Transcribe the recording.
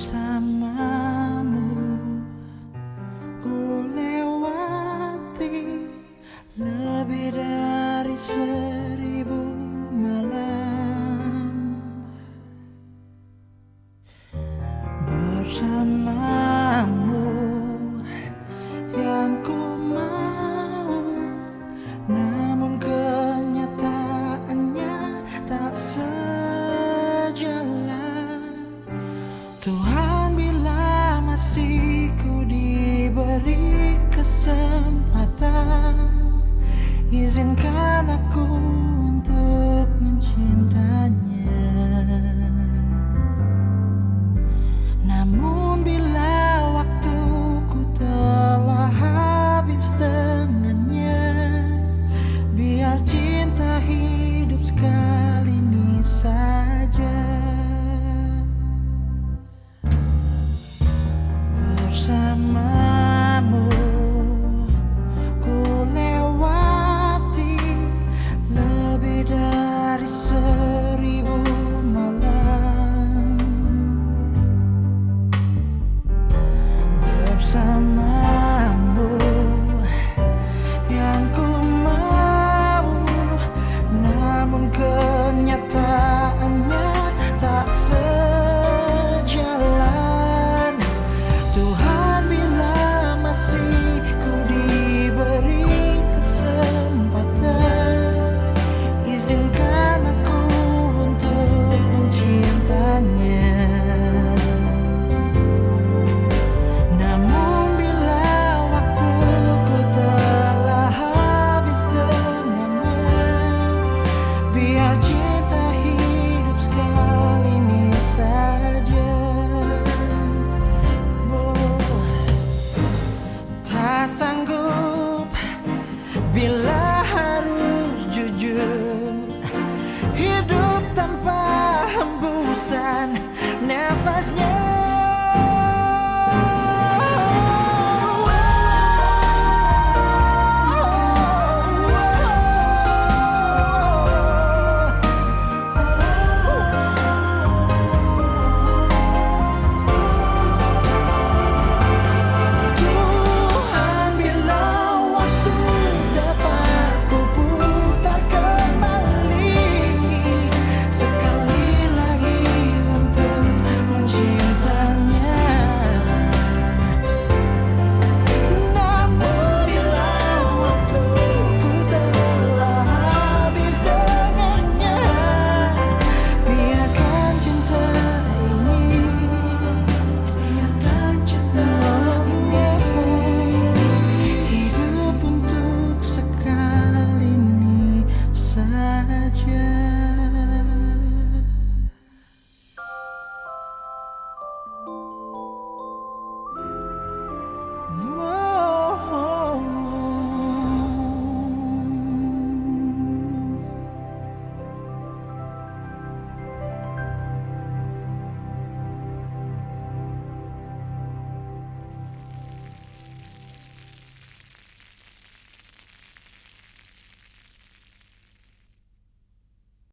bersamamu. Ku lewati lebih dari seribu malam. Bersamamu. Diberi kesempatan Izinkan aku untuk mencintanya Namun Tuhan bila masih ku diberi kesempatan Izinkan aku untuk mencintanya Namun bila waktuku telah habis dengannya Biar faz niente